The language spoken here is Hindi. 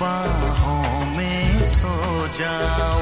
बाहों में सो जाओ।